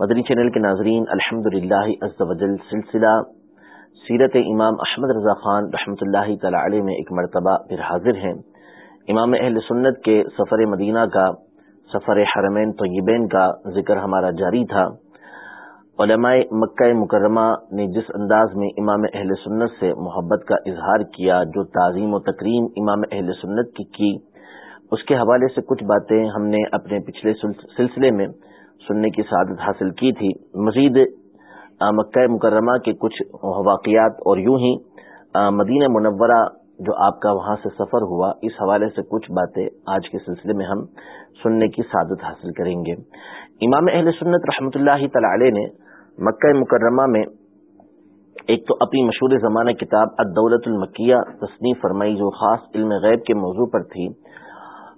مدنی channel کے ناظرین الحمد للہ سلسلہ۔ سیرت امام احمد رضا خان رحمۃ اللہ تعالی علیہ میں ایک مرتبہ پھر حاضر ہیں۔ امام اہل سنت کے سفر مدینہ کا، سفر حرمین طیبین کا ذکر ہمارا جاری تھا۔ علماء مکہ مکرمہ نے جس انداز میں امام اہل سنت سے محبت کا اظہار کیا، جو تعظیم و تکریم امام اہل سنت کی کی، اس کے حوالے سے کچھ باتیں ہم نے اپنے پچھلے سلسلے میں سننے کی سعادت حاصل کی تھی۔ مزید مکہ مکرمہ کے کچھ واقعات اور یوں ہی مدینہ منورہ جو آپ کا وہاں سے سفر ہوا، اس حوالے سے کچھ باتیں آج کے سلسلے میں ہم سننے کی سعادت حاصل کریں گے۔ امام اہل سنت رحمۃ اللہ تعالی نے مکہ مکرمہ میں ایک تو اپنی مشہور زمانہ کتاب الدولت المکیہ تصنیف فرمائی، جو خاص علم غیب کے موضوع پر تھی۔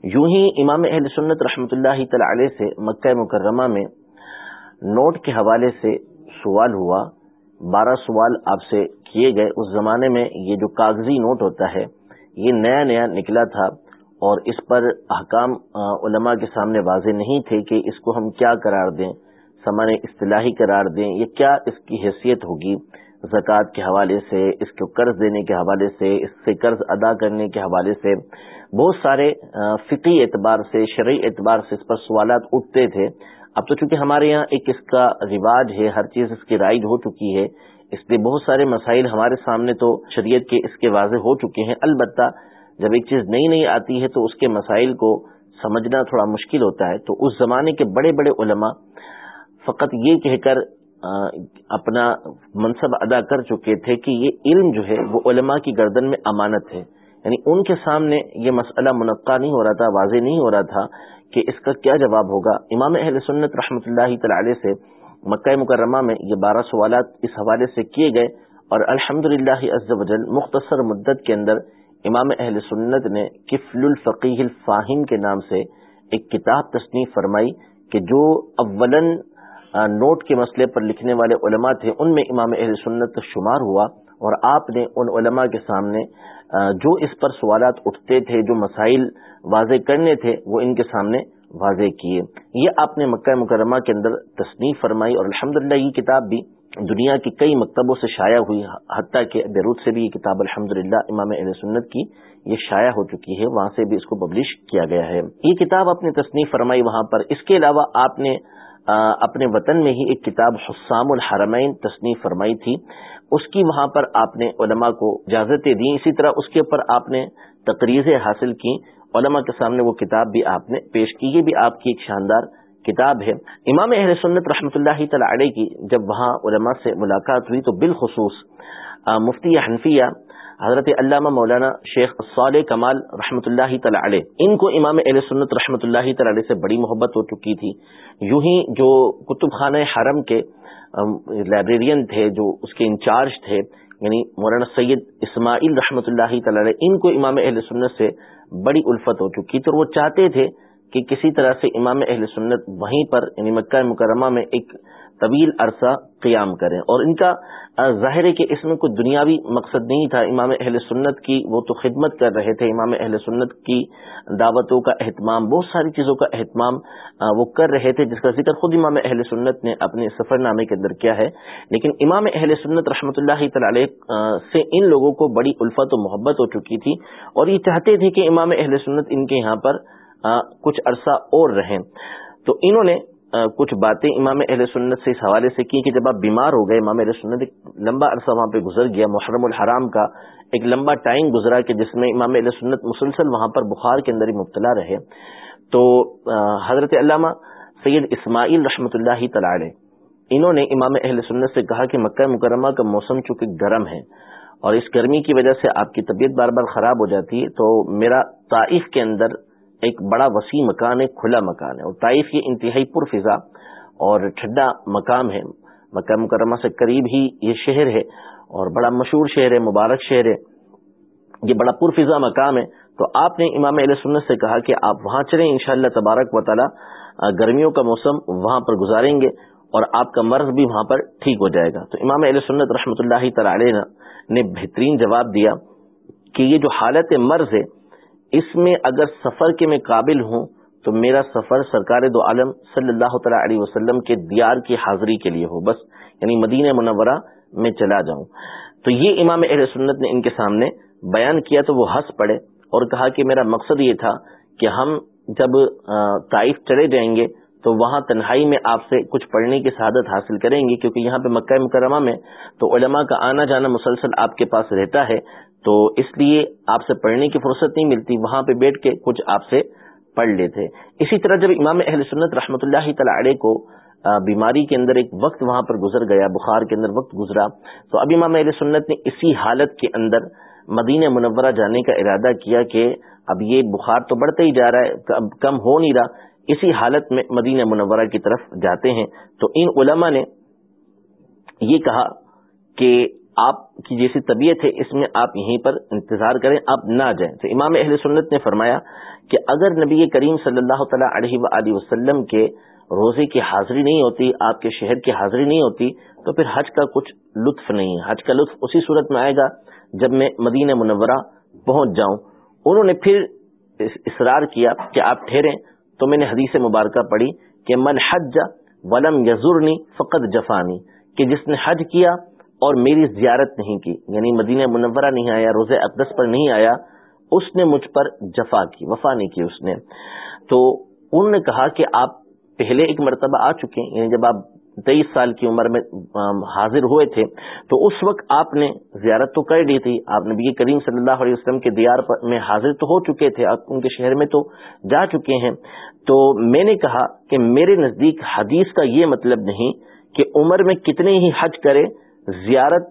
یوں ہی امام اہل سنت رحمۃ اللہ تعالی سے مکہ مکرمہ میں نوٹ کے حوالے سے سوال ہوا، بارہ سوال آپ سے کیے گئے۔ اس زمانے میں یہ جو کاغذی نوٹ ہوتا ہے، یہ نیا نیا نکلا تھا اور اس پر احکام علماء کے سامنے واضح نہیں تھے کہ اس کو ہم کیا قرار دیں سامان اصطلاحی قرار دیں یہ کیا اس کی حیثیت ہوگی۔ زکوٰۃ کے حوالے سے، اس کو قرض دینے کے حوالے سے، اس سے قرض ادا کرنے کے حوالے سے بہت سارے فقی اعتبار سے، شرعی اعتبار سے اس پر سوالات اٹھتے تھے۔ اب تو چونکہ ہمارے یہاں ایک اس کا رواج ہے، ہر چیز اس کی رائج ہو چکی ہے، اس لیے بہت سارے مسائل ہمارے سامنے تو شریعت کے اس کے واضح ہو چکے ہیں۔ البتہ جب ایک چیز نئی نئی آتی ہے تو اس کے مسائل کو سمجھنا تھوڑا مشکل ہوتا ہے۔ تو اس زمانے کے بڑے بڑے علماء فقط یہ کہہ کر اپنا منصب ادا کر چکے تھے کہ یہ علم جو ہے وہ علماء کی گردن میں امانت ہے۔ یعنی ان کے سامنے یہ مسئلہ منقع نہیں ہو رہا تھا، واضح نہیں ہو رہا تھا کہ اس کا کیا جواب ہوگا۔ امام اہل سنت رحمۃ اللہ تعالی سے مکہ مکرمہ میں یہ بارہ سوالات اس حوالے سے کیے گئے اور الحمد للہ مختصر مدت کے اندر امام اہل سنت نے کفل الفقی الفاہم کے نام سے ایک کتاب تصنیف فرمائی کہ جو اولن نوٹ کے مسئلے پر لکھنے والے علماء تھے، ان میں امام اہل سنت شمار ہوا اور آپ نے ان علماء کے سامنے جو اس پر سوالات اٹھتے تھے، جو مسائل واضح کرنے تھے، وہ ان کے سامنے واضح کیے۔ یہ آپ نے مکہ مکرمہ کے اندر تصنیف فرمائی اور الحمد یہ کتاب بھی دنیا کی کئی مکتبوں سے شائع ہوئی، حتیٰ کہ بیروت سے بھی یہ کتاب الحمد امام اہل سنت کی یہ شائع ہو چکی ہے، وہاں سے بھی اس کو پبلش کیا گیا ہے۔ یہ کتاب اپنے تصنیف فرمائی وہاں پر۔ اس کے علاوہ آپ نے اپنے وطن میں ہی ایک کتاب حسام الحرمین تصنیف فرمائی تھی۔ اس کی وہاں پر آپ نے علماء کو اجازتیں دی اسی طرح اس کے اوپر آپ نے تقریضیں حاصل کی علماء کے سامنے وہ کتاب بھی آپ نے پیش کی۔ یہ بھی آپ کی ایک شاندار کتاب ہے۔ امام اہل سنت رحمۃ اللہ تعالی کی جب وہاں علماء سے ملاقات ہوئی تو بالخصوص مفتی حنفیہ حضرت علامہ مولانا شیخ صالح کمال رحمۃ اللہ تعالی ان کو امام اہل سنت رحمۃ اللہ تعالی سے بڑی محبت ہو چکی تھی۔ یوں ہی جو کتب خانہ حرم کے لائبریرین تھے، جو اس کے انچارج تھے یعنی مولانا سید اسماعیل رحمۃ اللہ تعالی ان کو امام اہل سنت سے بڑی الفت ہو چکی تھی۔ اور وہ چاہتے تھے کہ کسی طرح سے امام اہل سنت وہیں پر یعنی مکہ مکرمہ میں ایک طویل عرصہ قیام کریں۔ اور ان کا ظاہر ہے کہ اس میں کوئی دنیاوی مقصد نہیں تھا۔ امام اہل سنت کی وہ تو خدمت کر رہے تھے۔ امام اہل سنت کی دعوتوں کا اہتمام، بہت ساری چیزوں کا اہتمام وہ کر رہے تھے، جس کا ذکر خود امام اہل سنت نے اپنے سفر نامے کے اندر کیا ہے۔ لیکن امام اہل سنت رحمۃ اللہ تعالی سے ان لوگوں کو بڑی الفت و محبت ہو چکی تھی۔ اور یہ چاہتے تھے کہ امام اہل سنت ان کے یہاں پر کچھ عرصہ اور رہیں۔ تو انہوں نے کچھ باتیں امام اہل سنت سے اس حوالے سے کی کہ جب آپ بیمار ہو گئے، امام اہل سنت ایک لمبا عرصہ وہاں پہ گزر گیا، محرم الحرام کا ایک لمبا ٹائم گزرا کہ جس میں امام اہل سنت مسلسل وہاں پر بخار کے اندر ہی مبتلا رہے۔ تو حضرت علامہ سید اسماعیل رحمۃ اللہ تعالی انہوں نے امام اہل سنت سے کہا کہ مکہ مکرمہ کا موسم چونکہ گرم ہے اور اس گرمی کی وجہ سے آپ کی طبیعت بار بار خراب ہو جاتی ہے، تو میرا طائف کے اندر ایک بڑا وسیع مکان ہے، کھلا مکان ہے۔ اور طائف یہ انتہائی پر فضا اور ٹھنڈا مقام ہے۔ مکہ مکرمہ سے قریب ہی یہ شہر ہے اور بڑا مشہور شہر ہے، مبارک شہر ہے۔ یہ بڑا پرفضا مقام ہے۔ تو آپ نے امام علیہ سنت سے کہا کہ آپ وہاں چلیں، انشاءاللہ تبارک و تعالی گرمیوں کا موسم وہاں پر گزاریں گے اور آپ کا مرض بھی وہاں پر ٹھیک ہو جائے گا۔ تو امام علیہ سنت رحمۃ اللہ تعالی نے بہترین جواب دیا کہ یہ جو حالت مرض ہے اس میں اگر سفر کے میں قابل ہوں، تو میرا سفر سرکار دو عالم صلی اللہ تعالی علیہ وسلم کے دیار کی حاضری کے لیے ہو۔ بس یعنی مدینہ منورہ میں چلا جاؤں۔ تو یہ امام اہل سنت نے ان کے سامنے بیان کیا، تو وہ ہنس پڑے اور کہا کہ میرا مقصد یہ تھا کہ ہم جب طائف چلے جائیں گے، تو وہاں تنہائی میں آپ سے کچھ پڑھنے کی سعادت حاصل کریں گے، کیونکہ یہاں پہ مکہ مکرمہ میں تو علماء کا آنا جانا مسلسل آپ کے پاس رہتا ہے۔ تو اس لیے آپ سے پڑھنے کی فرصت نہیں ملتی، وہاں پہ بیٹھ کے کچھ آپ سے پڑھ لیتے۔ اسی طرح جب امام اہل سنت رحمۃ اللہ تعالی کو بیماری کے اندر ایک وقت وہاں پر گزر گیا، بخار کے اندر وقت گزرا، تو ابھی امام اہل سنت نے اسی حالت کے اندر مدینہ منورہ جانے کا ارادہ کیا کہ اب یہ بخار تو بڑھتا ہی جا رہا ہے کم ہو نہیں رہا، اسی حالت میں مدینہ منورہ کی طرف جاتے ہیں۔ تو ان علماء نے یہ کہا کہ آپ کی جیسی طبیعت ہے، اس میں آپ یہیں پر انتظار کریں، آپ نہ جائیں۔ تو امام اہل سنت نے فرمایا کہ اگر نبی کریم صلی اللہ تعالیٰ علیہ و وسلم کے روزے کی حاضری نہیں ہوتی، آپ کے شہر کی حاضری نہیں ہوتی، تو پھر حج کا کچھ لطف نہیں ہے۔ حج کا لطف اسی صورت میں آئے گا جب میں مدینہ منورہ پہنچ جاؤں۔ انہوں نے پھر اصرار کیا کہ آپ ٹھہریں۔ تو میں نے حدیث مبارکہ پڑھی کہ من حج ولم یزرنی فقط جفانی، کہ جس نے حج کیا اور میری زیارت نہیں کی یعنی مدینہ منورہ نہیں آیا روزہ اقدس پر نہیں آیا، اس نے مجھ پر جفا کی، وفا نہیں کی اس نے۔ تو انہوں نے کہا کہ آپ پہلے ایک مرتبہ آ چکے ہیں یعنی جب آپ تیئیس سال کی عمر میں حاضر ہوئے تھے، تو اس وقت آپ نے زیارت تو کر لی تھی۔ آپ نبی کریم صلی اللہ علیہ وسلم کے دیار میں حاضر تو ہو چکے تھے ان کے شہر میں تو جا چکے ہیں۔ تو میں نے کہا کہ میرے نزدیک حدیث کا یہ مطلب نہیں کہ عمر میں کتنے ہی حج کرے زیارت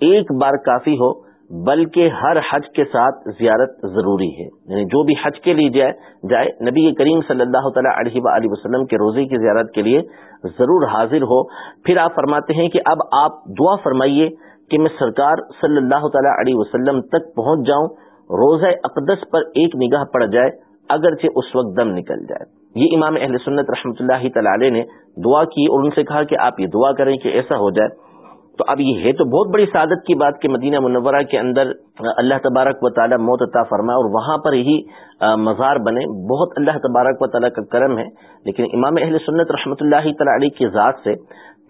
ایک بار کافی ہو، بلکہ ہر حج کے ساتھ زیارت ضروری ہے۔ یعنی جو بھی حج کے لیے جائے جائے نبی کریم صلی اللہ تعالیٰ علیہ و وسلم کے روزے کی زیارت کے لیے ضرور حاضر ہو۔ پھر آپ فرماتے ہیں کہ اب آپ دعا فرمائیے کہ میں سرکار صلی اللہ تعالیٰ علیہ وسلم تک پہنچ جاؤں، روزہ اقدس پر ایک نگاہ پڑ جائے، اگرچہ اس وقت دم نکل جائے۔ یہ امام اہل سنت رحمۃ اللہ تعالی نے دعا کی اور ان سے کہا کہ آپ یہ دعا کریں کہ ایسا ہو جائے۔ تو اب یہ ہے تو بہت بڑی سعادت کی بات کہ مدینہ منورہ کے اندر اللہ تبارک و تعالیٰ موت عطا فرمائے اور وہاں پر ہی مزار بنے۔ بہت اللہ تبارک و تعالیٰ کا کرم ہے، لیکن امام اہل سنت رحمۃ اللہ تعالی کی ذات سے،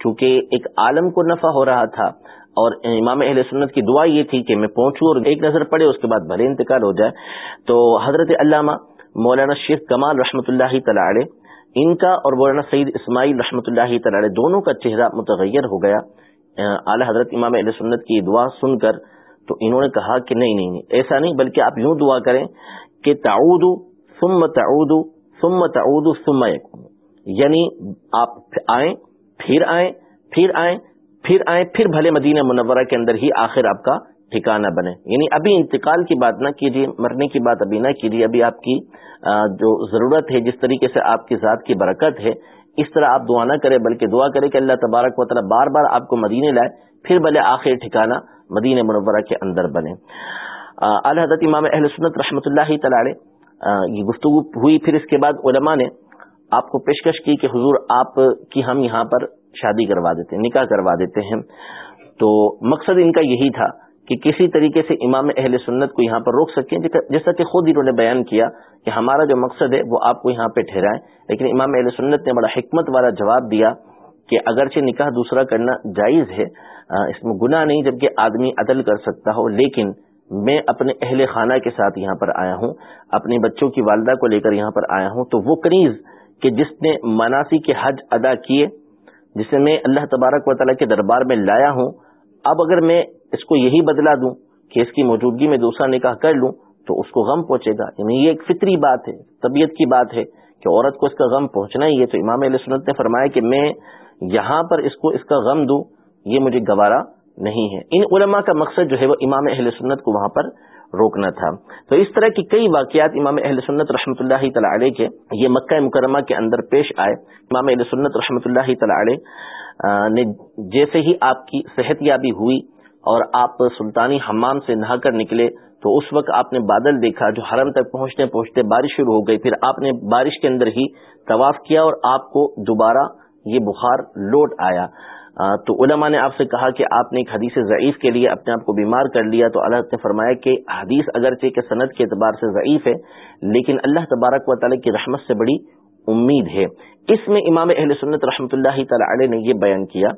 چونکہ ایک عالم کو نفع ہو رہا تھا، اور امام اہل سنت کی دعا یہ تھی کہ میں پہنچوں اور ایک نظر پڑے، اس کے بعد بھلے انتقال ہو جائے۔ تو حضرت علامہ مولانا شیخ کمال رحمۃ اللہ تعالی ان کا اور مولانا سعید اسماعیل رحمۃ اللہ تعالی دونوں کا چہرہ متغیر ہو گیا۔ اعلی حضرت امام علیہ سنت کی دعا سن کر تو انہوں نے کہا کہ نہیں نہیں نہیں، ایسا نہیں، بلکہ آپ یوں دعا کریں کہ تعود ثم تعود ثم تعود ثم یکون۔ یعنی آپ آئیں، پھر آئیں پھر آئیں پھر آئیں، پھر بھلے مدینہ منورہ کے اندر ہی آخر آپ کا ٹھکانہ بنے۔ یعنی ابھی انتقال کی بات نہ کیجیے، مرنے کی بات ابھی نہ کیجیے۔ ابھی آپ کی جو ضرورت ہے، جس طریقے سے آپ کی ذات کی برکت ہے اس طرح آپ دعا نہ کریں، بلکہ دعا کریں کہ اللہ تبارک و تعالیٰ بار بار آپ کو مدینے لائے، پھر بھلے آخر ٹھکانا مدینہ منورہ کے اندر بنے۔ اعلی حضرت امام اہل سنت رحمۃ اللہ تعالی یہ گفتگو ہوئی، پھر اس کے بعد علماء نے آپ کو پیشکش کی کہ حضور آپ کی ہم یہاں پر شادی کروا دیتے ہیں، نکاح کروا دیتے ہیں۔ تو مقصد ان کا یہی تھا کہ کسی طریقے سے امام اہل سنت کو یہاں پر روک سکیں جیسا کہ خود انہوں نے بیان کیا کہ ہمارا جو مقصد ہے وہ آپ کو یہاں پہ ٹھہرائیں لیکن امام اہل سنت نے بڑا حکمت والا جواب دیا کہ اگرچہ نکاح دوسرا کرنا جائز ہے اس میں گناہ نہیں جبکہ آدمی عدل کر سکتا ہو، لیکن میں اپنے اہل خانہ کے ساتھ یہاں پر آیا ہوں، اپنے بچوں کی والدہ کو لے کر یہاں پر آیا ہوں، تو وہ کنیز کہ جس نے مناسی کے حج ادا کیے، جسے میں اللہ تبارک و تعالیٰ کے دربار میں لایا ہوں، اب اگر میں اس کو یہی بدلا دوں کہ اس کی موجودگی میں دوسرا نکاح کر لوں تو اس کو غم پہنچے گا۔ یعنی یہ ایک فطری بات ہے، طبیعت کی بات ہے کہ عورت کو اس کا غم پہنچنا ہی ہے۔ تو امام علیہ سنت نے فرمایا کہ میں یہاں پر اس کو اس کا غم دوں، یہ مجھے گوارا نہیں ہے۔ ان علماء کا مقصد جو ہے وہ امام اہل سنت کو وہاں پر روکنا تھا۔ تو اس طرح کی کئی واقعات امام اہل سنت رحمۃ اللہ تعالی علیہ کے، یہ مکہ مکرمہ کے اندر پیش آئے۔ امام اہل سنت رحمۃ اللہ تعالی علیہ نے جیسے ہی آپ کی صحت یابی ہوئی اور آپ سلطانی حمام سے نہا کر نکلے تو اس وقت آپ نے بادل دیکھا جو حرم تک پہنچتے پہنچتے بارش شروع ہو گئی۔ پھر آپ نے بارش کے اندر ہی طواف کیا اور آپ کو دوبارہ یہ بخار لوٹ آیا۔ تو علماء نے آپ سے کہا کہ آپ نے ایک حدیث ضعیف کے لیے اپنے آپ کو بیمار کر لیا۔ تو اللہ نے فرمایا کہ حدیث اگرچہ کہ صنعت کے اعتبار سے ضعیف ہے، لیکن اللہ تبارک و تعالیٰ کی رحمت سے بڑی امید ہے۔ اس میں امام اہل سنت رحمۃ اللہ تعالی علیہ نے یہ بیان کیا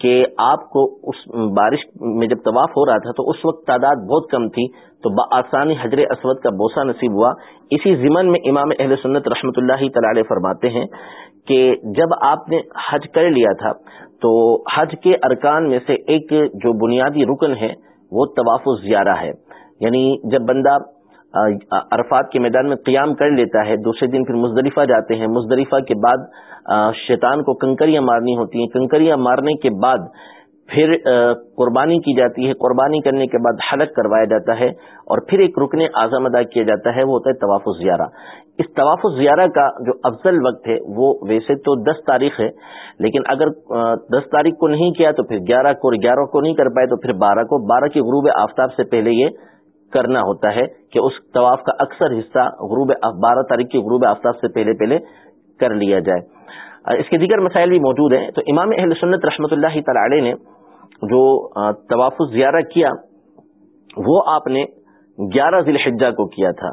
کہ آپ کو اس بارش میں جب طواف ہو رہا تھا تو اس وقت تعداد بہت کم تھی، تو بآسانی حجر اسود کا بوسہ نصیب ہوا۔ اسی ضمن میں امام اہل سنت رحمۃ اللہ تعالی فرماتے ہیں کہ جب آپ نے حج کر لیا تھا، تو حج کے ارکان میں سے ایک جو بنیادی رکن ہے، وہ طواف زیارہ ہے۔ یعنی جب بندہ عرفات کے میدان میں قیام کر لیتا ہے، دوسرے دن پھر مزدلفہ جاتے ہیں۔ مزدلفہ کے بعد شیطان کو کنکریاں مارنی ہوتی ہیں۔ کنکریاں مارنے کے بعد پھر قربانی کی جاتی ہے۔ قربانی کرنے کے بعد حلق کروایا جاتا ہے اور پھر ایک رکن اعظم ادا کیا جاتا ہے، وہ ہوتا ہے طواف زیارہ اس طواف زیارہ کا جو افضل وقت ہے، وہ ویسے تو دس تاریخ ہے، لیکن اگر دس تاریخ کو نہیں کیا تو پھر گیارہ کو گیارہ کو نہیں کر پائے تو پھر بارہ کو۔ بارہ کی غروب آفتاب سے پہلے یہ کرنا ہوتا ہے کہ اس طواف کا اکثر حصہ غروب بارہ تاریخ کی غروب آفتاب سے پہلے پہلے کر لیا جائے۔ اس کے دیگر مسائل بھی موجود ہیں۔ تو امام اہل سنت رحمۃ اللہ تعالی نے جو طواف زیارہ کیا، وہ آپ نے گیارہ ذی الحجہ کو کیا تھا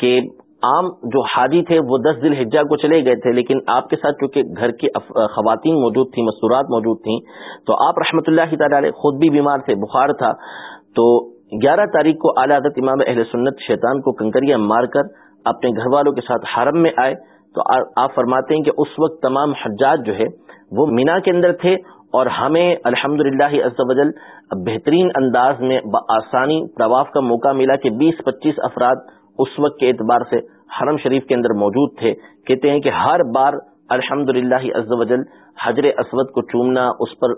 کہ عام جو حاجی تھے وہ دس ذی الحجہ کو چلے گئے تھے، لیکن آپ کے ساتھ چونکہ گھر کی خواتین موجود تھیں، مستورات موجود تھیں، تو آپ رحمۃ اللہ تعالی خود بھی بیمار تھے، بخار تھا۔ تو گیارہ تاریخ کو اعلی عدت امام اہل سنت شیطان کو کنکریاں مار کر اپنے گھر والوں کے ساتھ حرم میں آئے۔ تو آپ فرماتے ہیں کہ اس وقت تمام حجاج جو ہے، وہ مینا کے اندر تھے اور ہمیں الحمد للہ بہترین انداز میں بآسانی طواف کا موقع ملا کہ بیس پچیس افراد اس وقت کے اعتبار سے حرم شریف کے اندر موجود تھے۔ کہتے ہیں کہ ہر بار الحمد للہ وجل حجر اسود کو چومنا، اس پر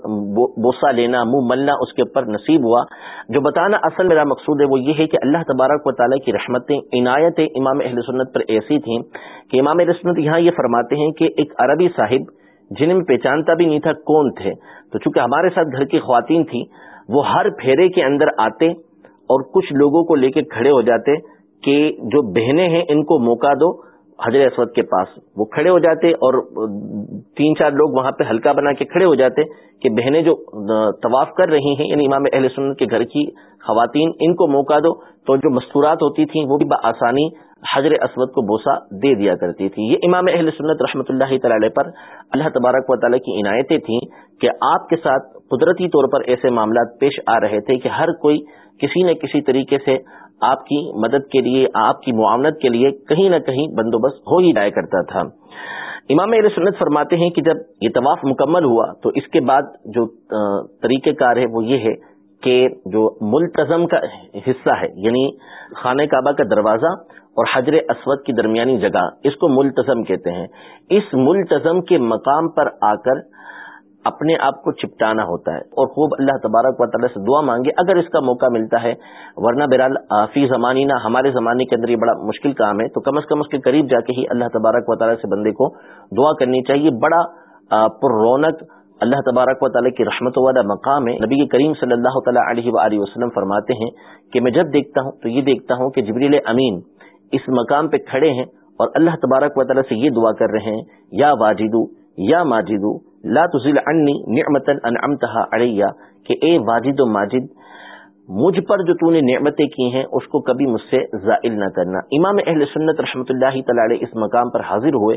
بوسا لینا، منہ ملنا، اس کے اوپر نصیب ہوا۔ جو بتانا اصل میرا مقصود ہے وہ یہ ہے کہ اللہ تبارک و تعالیٰ کی رحمتیں عنایتیں امام اہل سنت پر ایسی تھیں کہ امام اہل سنت یہاں یہ فرماتے ہیں کہ ایک عربی صاحب جنہیں میں پہچانتا بھی نہیں تھا کون تھے۔ تو چونکہ ہمارے ساتھ گھر کی خواتین تھی وہ ہر پھیرے کے اندر آتے اور کچھ لوگوں کو لے کے کھڑے ہو جاتے کہ جو بہنیں ہیں ان کو موقع دو۔ حضر اسود کے پاس وہ کھڑے ہو جاتے اور تین چار لوگ وہاں پہ ہلکا بنا کے کھڑے ہو جاتے کہ بہنیں جو طواف کر رہی ہیں یعنی امام اہل سنت کے گھر کی خواتین، ان کو موقع دو۔ تو جو مستورات ہوتی تھیں، وہ بھی بآسانی حضر اسود کو بوسا دے دیا کرتی تھی یہ امام اہل سنت رحمۃ اللہ تعالی پر اللہ تبارک و تعالیٰ کی عنایتیں تھیں کہ آپ کے ساتھ قدرتی طور پر ایسے معاملات پیش آ رہے تھے کہ ہر کوئی کسی نہ کسی طریقے سے آپ کی مدد کے لیے، آپ کی معاونت کے لیے کہیں نہ کہیں بندوبست ہو ہی جایا کرتا تھا۔ امام علیہ سنت فرماتے ہیں کہ جب یہ طواف مکمل ہوا تو اس کے بعد جو طریقہ کار ہے وہ یہ ہے کہ جو ملتظم کا حصہ ہے یعنی خانہ کعبہ کا دروازہ اور حجر اسود کی درمیانی جگہ، اس کو ملتظم کہتے ہیں۔ اس ملتظم کے مقام پر آ کر اپنے آپ کو چپٹانا ہوتا ہے اور خوب اللہ تبارک و تعالیٰ سے دعا مانگے، اگر اس کا موقع ملتا ہے۔ ورنہ بہرحال فی زمانی نہ ہمارے زمانے کے اندر یہ بڑا مشکل کام ہے۔ تو کم از کم اس کے قریب جا کے ہی اللہ تبارک و تعالیٰ سے بندے کو دعا کرنی چاہیے۔ بڑا پر رونق اللہ تبارک و تعالیٰ کی رحمت والا مقام ہے۔ نبی کریم صلی اللہ تعالیٰ علیہ و وسلم فرماتے ہیں کہ میں جب دیکھتا ہوں تو یہ دیکھتا ہوں کہ جبریل امین اس مقام پہ کھڑے ہیں اور اللہ تبارک و تعالیٰ سے یہ دعا کر رہے ہیں، یا واجدو، یا ماجدو لا تزل عنی نعمتا انعمتها علیہ، کہ اے واجد و ماجد، مجھ پر جو تو نے نعمتیں کی ہیں، اس کو کبھی مجھ سے زائل نہ کرنا۔ امام اہل سنت رحمۃ اللہ تعالی اس مقام پر حاضر ہوئے،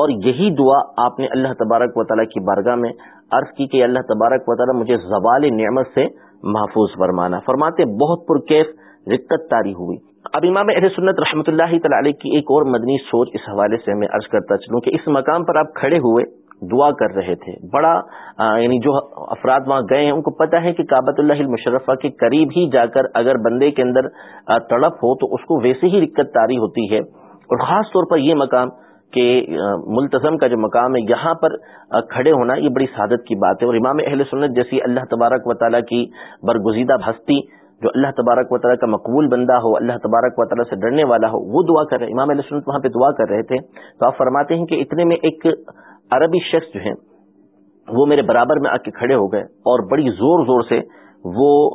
اور یہی دعا آپ نے اللہ تبارک و تعالیٰ کی بارگاہ میں عرض کی کہ اللہ تبارک و تعالیٰ مجھے زوال نعمت سے محفوظ فرمانا۔ فرماتے بہت پرکیف رکت تاری ہوئی۔ اب امام اہل سنت رحمۃ اللہ تعالی کی ایک اور مدنی سوچ اس حوالے سے میں عرض کرتا چلوں کہ اس مقام پر آپ کھڑے ہوئے دعا کر رہے تھے۔ بڑا یعنی جو افراد وہاں گئے ہیں، ان کو پتا ہے کہ کابت اللہ المشرفہ کے قریب ہی جا کر اگر بندے کے اندر تڑپ ہو تو اس کو ویسے ہی رکت تاری ہوتی ہے۔ اور خاص طور پر یہ مقام کہ ملتظم کا جو مقام ہے، یہاں پر کھڑے ہونا یہ بڑی سعادت کی بات ہے۔ اور امام اہل سنت جیسی اللہ تبارک و تعالیٰ کی برگزیدہ ہستی جو اللہ تبارک و تعالیٰ کا مقبول بندہ ہو، اللہ تبارک و تعالیٰ سے ڈرنے والا ہو، وہ دعا کر رہے امام علیہ سنت وہاں پہ دعا کر رہے تھے۔ تو آپ فرماتے ہیں کہ اتنے میں ایک عربی شخص جو ہے وہ میرے برابر میں آ کے کھڑے ہو گئے اور بڑی زور زور سے وہ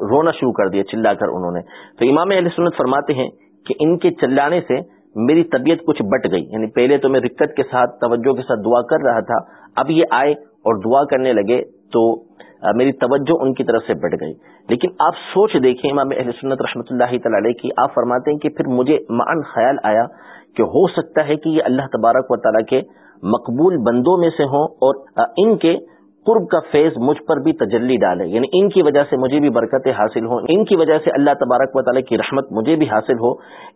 رونا شروع کر دیا، چلا کر انہوں نے۔ تو امام علیہ سنت فرماتے ہیں کہ ان کے چلانے سے میری طبیعت کچھ بٹ گئی۔ یعنی پہلے تو میں رکت کے ساتھ، توجہ کے ساتھ دعا کر رہا تھا، اب یہ آئے اور دعا کرنے لگے تو میری توجہ ان کی طرف سے بٹ گئی۔ لیکن آپ سوچ دیکھیں، امام اہل سنت رحمۃ اللہ تعالی کی، آپ فرماتے ہیں کہ پھر مجھے مان خیال آیا کہ ہو سکتا ہے کہ یہ اللہ تبارک و تعالیٰ کے مقبول بندوں میں سے ہوں اور ان کے قرب کا فیض مجھ پر بھی تجلی ڈالے یعنی ان کی وجہ سے مجھے بھی برکتیں حاصل ہوں۔ ان کی وجہ سے اللہ تبارک و تعالیٰ کی رحمت مجھے بھی حاصل ہو۔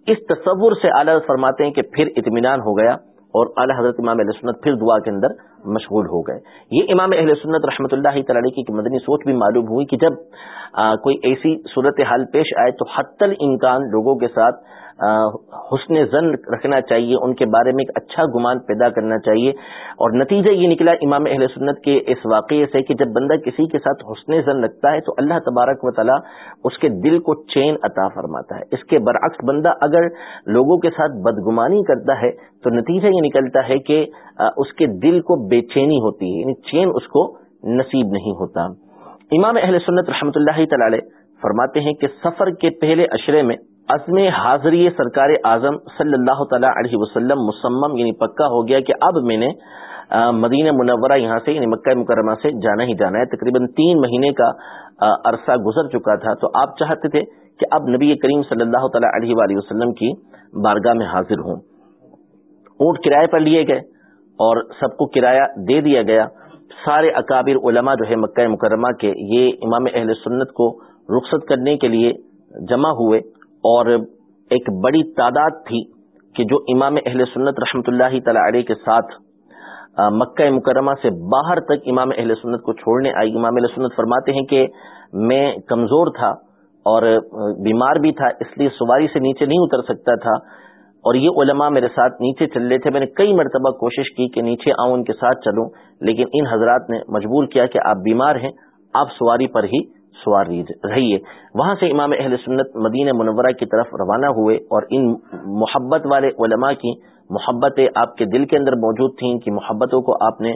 اس تصور سے اعلیٰ فرماتے ہیں کہ پھر اطمینان ہو گیا اور اعلیٰ حضرت امام علیہ سنت پھر دعا کے اندر مشغول ہو گئے۔ یہ امام اہل سنت رحمۃ اللہ تعالی کی مدنی سوچ بھی معلوم ہوئی کہ جب کوئی ایسی صورت حال پیش آئے تو حت الامکان لوگوں کے ساتھ حسن زن رکھنا چاہیے، ان کے بارے میں ایک اچھا گمان پیدا کرنا چاہیے۔ اور نتیجہ یہ نکلا امام اہل سنت کے اس واقعے سے کہ جب بندہ کسی کے ساتھ حسن زن رکھتا ہے تو اللہ تبارک و تعالیٰ اس کے دل کو چین عطا فرماتا ہے۔ اس کے برعکس بندہ اگر لوگوں کے ساتھ بدگمانی کرتا ہے تو نتیجہ یہ نکلتا ہے کہ اس کے دل کو بے چینی ہوتی ہے یعنی چین اس کو نصیب نہیں ہوتا۔ امام اہل سنت رحمۃ اللہ تعالی فرماتے ہیں کہ سفر کے پہلے اشرے میں عزم حاضری سرکار اعظم صلی اللہ تعالی علیہ وسلم مسمم یعنی پکا ہو گیا کہ اب میں نے مدینہ منورہ یہاں سے یعنی مکہ مکرمہ سے جانا ہی جانا ہے۔ تقریباً تین مہینے کا عرصہ گزر چکا تھا۔ تو آپ چاہتے تھے کہ اب نبی کریم صلی اللہ تعالی علیہ وآلہ وسلم کی بارگاہ میں حاضر ہوں۔ اونٹ کرائے پر لیے گئے اور سب کو کرایہ دے دیا گیا۔ سارے اکابر علماء جو ہے مکہ مکرمہ کے، یہ امام اہل سنت کو رخصت کرنے کے لیے جمع ہوئے۔ اور ایک بڑی تعداد تھی کہ جو امام اہل سنت رحمۃ اللہ تعالی علیہ کے ساتھ مکہ مکرمہ سے باہر تک امام اہل سنت کو چھوڑنے آئی۔ امام اہل سنت فرماتے ہیں کہ میں کمزور تھا اور بیمار بھی تھا، اس لیے سواری سے نیچے نہیں اتر سکتا تھا۔ اور یہ علماء میرے ساتھ نیچے چل رہے تھے۔ میں نے کئی مرتبہ کوشش کی کہ نیچے آؤں، ان کے ساتھ چلوں، لیکن ان حضرات نے مجبور کیا کہ آپ بیمار ہیں، آپ سواری پر ہی سوار رہیے وہاں سے امام اہل سنت مدینہ منورہ کی طرف روانہ ہوئے اور ان محبت والے علماء کی محبتیں آپ کے دل کے اندر موجود تھیں ان کی محبتوں کو آپ نے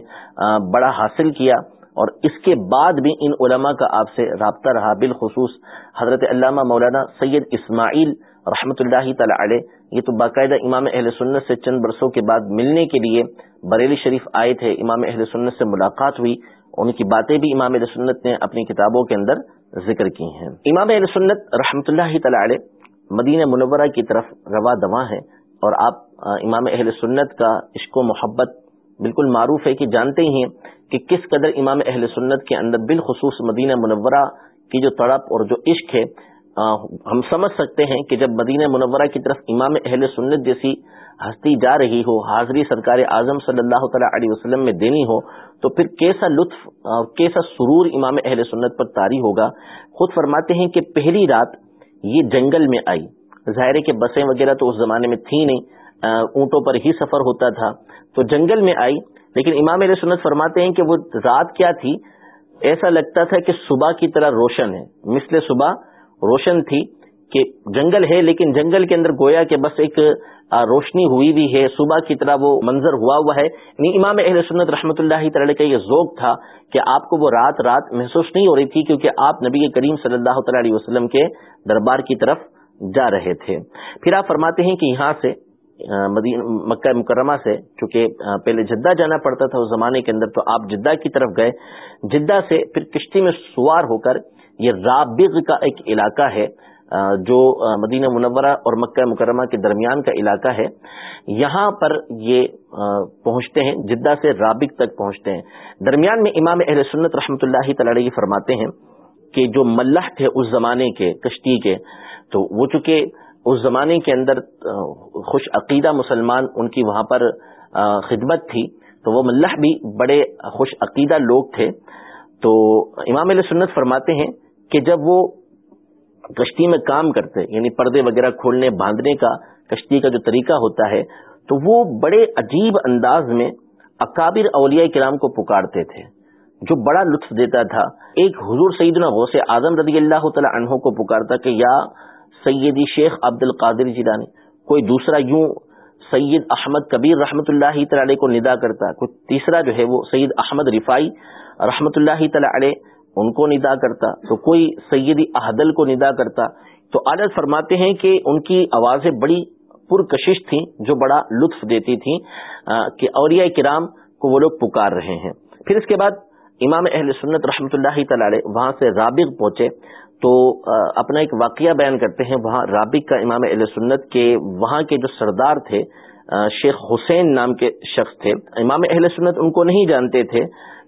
بڑا حاصل کیا۔ اور اس کے بعد بھی ان علماء کا آپ سے رابطہ رہا۔ بالخصوص حضرت علامہ مولانا سید اسماعیل رحمۃ اللہ تعالی علیہ۔ یہ تو باقاعدہ امام اہل سنت سے چند برسوں کے بعد ملنے کے لیے بریلی شریف آئے تھے۔ امام اہل سنت سے ملاقات ہوئی۔ ان کی باتیں بھی امام علیہ سنت نے اپنی کتابوں کے اندر ذکر کی ہیں۔ امام علیہ سنت رحمۃ اللہ تعالی مدینہ منورہ کی طرف روا دواں ہے اور آپ امام اہل سنت کا عشق و محبت بالکل معروف ہے کہ جانتے ہی ہیں کہ کس قدر امام اہل سنت کے اندر بالخصوص مدینہ منورہ کی جو تڑپ اور جو عشق ہے ہم سمجھ سکتے ہیں کہ جب مدینہ منورہ کی طرف امام اہل سنت جیسی ہستی جا رہی ہو، حاضری سرکار اعظم صلی اللہ تعالی علیہ وسلم میں دینی ہو، تو پھر کیسا لطف کیسا سرور امام اہل سنت پر تاری ہوگا؟ خود فرماتے ہیں کہ پہلی رات یہ جنگل میں آئی۔ ظاہر کے بسیں وغیرہ تو اس زمانے میں تھی نہیں اونٹوں پر ہی سفر ہوتا تھا۔ تو جنگل میں آئی، لیکن امام علیہ سنت فرماتے ہیں کہ وہ رات کیا تھی؟ ایسا لگتا تھا کہ صبح کی طرح روشن ہے۔ مثل صبح روشن تھی کہ جنگل ہے، لیکن جنگل کے اندر گویا کہ بس ایک روشنی ہوئی بھی ہے۔ صبح کی طرح وہ منظر ہوا ہوا ہے۔ یعنی امام اہل سنت رحمۃ اللہ تعالی کا یہ ذوق تھا کہ آپ کو وہ رات رات محسوس نہیں ہو رہی تھی کیونکہ آپ نبی کریم صلی اللہ تعالی علیہ وسلم کے دربار کی طرف جا رہے تھے۔ پھر آپ فرماتے ہیں کہ یہاں سے مکہ مکرمہ سے، چونکہ پہلے جدہ جانا پڑتا تھا اس زمانے کے اندر، تو آپ جدہ کی طرف گئے۔ جدہ سے پھر کشتی میں سوار ہو کر یہ رابغ کا ایک علاقہ ہے۔ جو مدینہ منورہ اور مکہ مکرمہ کے درمیان کا علاقہ ہے، یہاں پر یہ پہنچتے ہیں، جدہ سے رابق تک پہنچتے ہیں۔ درمیان میں امام اہل سنت رحمۃ اللہ تعالی فرماتے ہیں کہ جو ملح تھے اس زمانے کے، کشتی کے، تو وہ چونکہ اس زمانے کے اندر خوش عقیدہ مسلمان ان کی وہاں پر خدمت تھی، تو وہ ملح بھی بڑے خوش عقیدہ لوگ تھے۔ تو امام علیہ سنت فرماتے ہیں کہ جب وہ کشتی میں کام کرتے یعنی پردے وغیرہ کھولنے، باندھنے کا، کشتی کا جو طریقہ ہوتا ہے، تو وہ بڑے عجیب انداز میں اکابر اولیاء کرام کو پکارتے تھے، جو بڑا لطف دیتا تھا۔ ایک حضور سیدنا غوث اعظم رضی اللہ تعالی عنہ کو پکارتا کہ، یا سیدی شیخ عبد القادر جیلانی، کوئی دوسرا یوں سید احمد کبیر رحمۃ اللہ تعالی کو ندا کرتا، کوئی تیسرا جو ہے وہ سید احمد رفائی رحمۃ اللہ تعالی ان کو ندا کرتا، تو کوئی سیدی احدل کو ندا کرتا۔ تو عادت فرماتے ہیں کہ ان کی آوازیں بڑی پرکشش تھیں، جو بڑا لطف دیتی تھیں کہ اولیاء کرام کو وہ لوگ پکار رہے ہیں۔ پھر اس کے بعد امام اہل سنت رحمۃ اللہ تعالی وہاں سے رابق پہنچے۔ تو اپنا ایک واقعہ بیان کرتے ہیں۔ وہاں رابق کا امام اہل سنت کے وہاں کے جو سردار تھے شیخ حسین نام کے شخص تھے۔ امام اہل سنت ان کو نہیں جانتے تھے،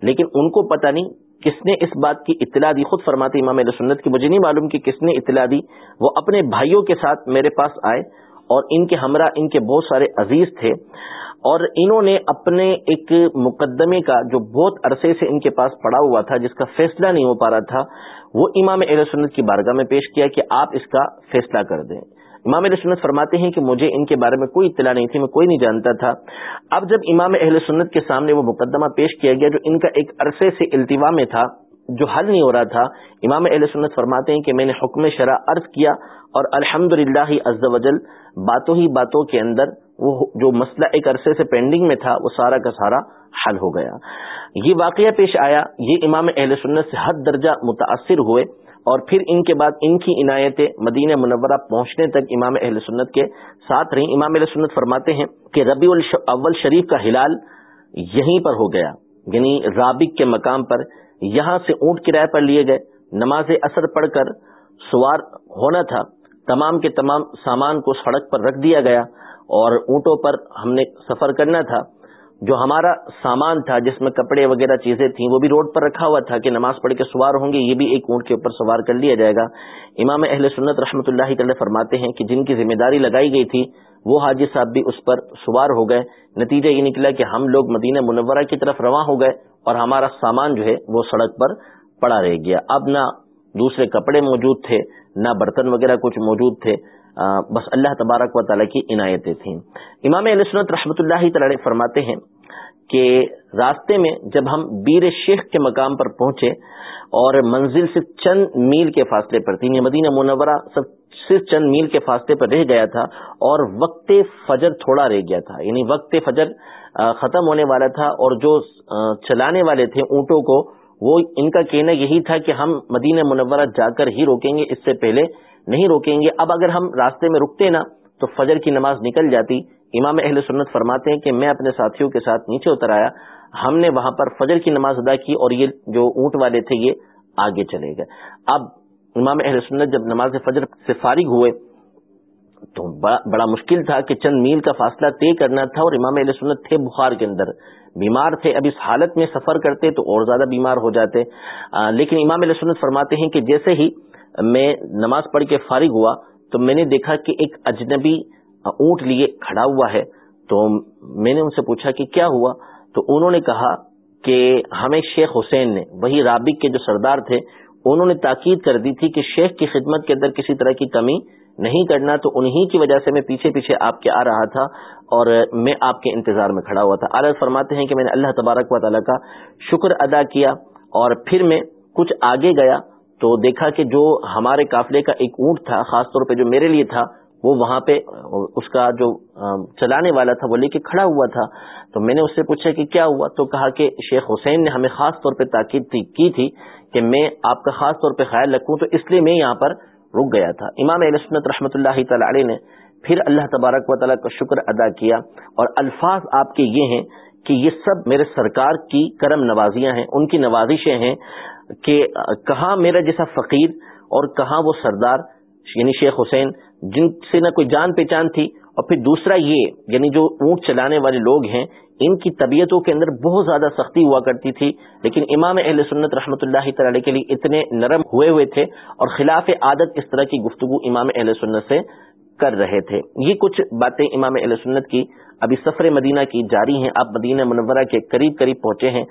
لیکن ان کو پتہ نہیں کس نے اس بات کی اطلاع دی؟ خود فرماتے امام اہل سنت کی، مجھے نہیں معلوم کہ کس نے اطلاع دی۔ وہ اپنے بھائیوں کے ساتھ میرے پاس آئے اور ان کے ہمراہ، ان کے بہت سارے عزیز تھے۔ اور انہوں نے اپنے ایک مقدمے کا جو بہت عرصے سے ان کے پاس پڑا ہوا تھا، جس کا فیصلہ نہیں ہو پا رہا تھا، وہ امام اہل سنت کی بارگاہ میں پیش کیا کہ آپ اس کا فیصلہ کر دیں۔ امام اہل سنت فرماتے ہیں کہ مجھے ان کے بارے میں کوئی اطلاع نہیں تھی، میں کوئی نہیں جانتا تھا۔ اب جب امام اہل سنت کے سامنے وہ مقدمہ پیش کیا گیا جو ان کا ایک عرصے سے التوا میں تھا، جو حل نہیں ہو رہا تھا، امام اہل سنت فرماتے ہیں کہ میں نے حکم شرح عرض کیا اور الحمد للہ وجل باتوں ہی باتوں کے اندر وہ جو مسئلہ ایک عرصے سے پینڈنگ میں تھا، وہ سارا کا سارا حل ہو گیا۔ یہ واقعہ پیش آیا، یہ امام اہل سنت سے حد درجہ متاثر ہوئے۔ اور پھر ان کے بعد ان کی عنایتیں مدینہ منورہ پہنچنے تک امام اہل سنت کے ساتھ رہی امام اہل سنت فرماتے ہیں کہ ربیع اول شریف کا ہلال یہیں پر ہو گیا یعنی رابق کے مقام پر یہاں سے اونٹ کرائے پر لیے گئے۔ نماز اثر پڑھ کر سوار ہونا تھا۔ تمام کے تمام سامان کو سڑک پر رکھ دیا گیا اور اونٹوں پر ہم نے سفر کرنا تھا۔ جو ہمارا سامان تھا، جس میں کپڑے وغیرہ چیزیں تھیں، وہ بھی روڈ پر رکھا ہوا تھا کہ نماز پڑھ کے سوار ہوں گے، یہ بھی ایک اونٹ کے اوپر سوار کر لیا جائے گا۔ امام اہل سنت رحمۃ اللہ تعالی فرماتے ہیں کہ جن کی ذمہ داری لگائی گئی تھی، وہ حاجی صاحب بھی اس پر سوار ہو گئے۔ نتیجہ یہ نکلا کہ ہم لوگ مدینہ منورہ کی طرف رواں ہو گئے اور ہمارا سامان جو ہے، وہ سڑک پر پڑا رہ گیا۔ اب نہ دوسرے کپڑے موجود تھے، نہ برتن وغیرہ کچھ موجود تھے۔ بس اللہ تبارک و تعالیٰ کی عنایتیں تھیں۔ امام علیہ سنت رحمۃ اللہ تعالی فرماتے ہیں کہ راستے میں جب ہم بیر شیخ کے مقام پر پہنچے اور منزل سے چند میل کے فاصلے پر تھی یعنی مدینہ منورہ سب صرف چند میل کے فاصلے پر رہ گیا تھا اور وقت فجر تھوڑا رہ گیا تھا یعنی وقت فجر ختم ہونے والا تھا اور جو چلانے والے تھے اونٹوں کو، وہ ان کا کہنا یہی تھا کہ ہم مدینہ منورہ جا کر ہی روکیں گے، اس سے پہلے نہیں روکیں گے۔ اب اگر ہم راستے میں رکتے نا، تو فجر کی نماز نکل جاتی۔ امام اہل سنت فرماتے ہیں کہ میں اپنے ساتھیوں کے ساتھ نیچے اتر آیا۔ ہم نے وہاں پر فجر کی نماز ادا کی اور یہ جو اونٹ والے تھے، یہ آگے چلے گئے۔ اب امام اہل سنت جب نماز فجر سے فارغ ہوئے، تو بڑا مشکل تھا کہ چند میل کا فاصلہ طے کرنا تھا اور امام اہل سنت تھے بخار کے اندر۔ بیمار تھے، اب اس حالت میں سفر کرتے تو اور زیادہ بیمار ہو جاتے۔ لیکن امام علیہ سنت فرماتے ہیں کہ جیسے ہی میں نماز پڑھ کے فارغ ہوا تو میں نے دیکھا کہ ایک اجنبی اونٹ لیے کھڑا ہوا ہے تو میں نے ان سے پوچھا کہ کیا ہوا تو انہوں نے کہا کہ ہمیں شیخ حسین نے وہی رابق کے جو سردار تھے انہوں نے تاکید کر دی تھی کہ شیخ کی خدمت کے اندر کسی طرح کی کمی نہیں کرنا تو انہی کی وجہ سے میں پیچھے پیچھے آپ کے آ رہا تھا اور میں آپ کے انتظار میں کھڑا ہوا تھا۔ عالت فرماتے ہیں کہ میں نے اللہ تبارک و تعالیٰ کا شکر ادا کیا اور پھر میں کچھ آگے گیا تو دیکھا کہ جو ہمارے قافلے کا ایک اونٹ تھا، خاص طور پہ جو میرے لیے تھا، وہ وہاں پہ، اس کا جو چلانے والا تھا، وہ لے کے کھڑا ہوا تھا۔ تو میں نے اس سے پوچھا کہ کیا ہوا؟ تو کہا کہ شیخ حسین نے ہمیں خاص طور پہ تاکید کی تھی کہ میں آپ کا خاص طور پہ خیال رکھوں، تو اس لیے میں یہاں پر رک گیا تھا۔ امام علیہ رحمۃ اللہ تعالی علیہ نے پھر اللہ تبارک و تعالیٰ کا شکر ادا کیا۔ اور الفاظ آپ کے یہ ہیں کہ یہ سب میرے سرکار کی کرم نوازیاں ہیں، ان کی نوازشیں ہیں۔ کہ کہاں میرا جیسا فقیر اور کہاں وہ سردار یعنی شیخ حسین، جن سے نہ کوئی جان پہچان تھی، اور پھر دوسرا یہ یعنی جو اونٹ چلانے والے لوگ ہیں، ان کی طبیعتوں کے اندر بہت زیادہ سختی ہوا کرتی تھی، لیکن امام اہل سنت رحمۃ اللہ تعالی کے لیے اتنے نرم ہوئے ہوئے تھے اور خلاف عادت اس طرح کی گفتگو امام اہل سنت سے کر رہے تھے۔ یہ کچھ باتیں امام اہل سنت کی ابھی سفر مدینہ کی جاری ہیں۔ آپ مدینہ منورہ کے قریب قریب پہنچے ہیں۔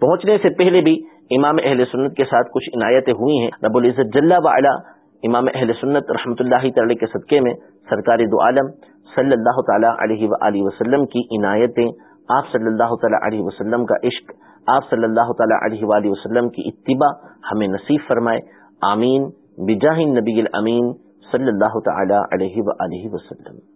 پہنچنے سے پہلے بھی امام اہل سنت کے ساتھ کچھ عنایتیں ہوئی ہیں۔ رب العزت جل وعلا امام اہل سنت رحمۃ اللہ تعالی کے صدقے میں سرکاری دو عالم صلی اللہ تعالی علیہ و وسلم کی عنایتیں، آپ صلی اللہ تعالی علیہ وسلم کا عشق، آپ صلی اللہ تعالی علیہ وآلہ وسلم کی اتباع ہمیں نصیب فرمائے۔ آمین۔ بجاہ نبی الامین صلی اللہ تعالی علیہ وآلہ وسلم۔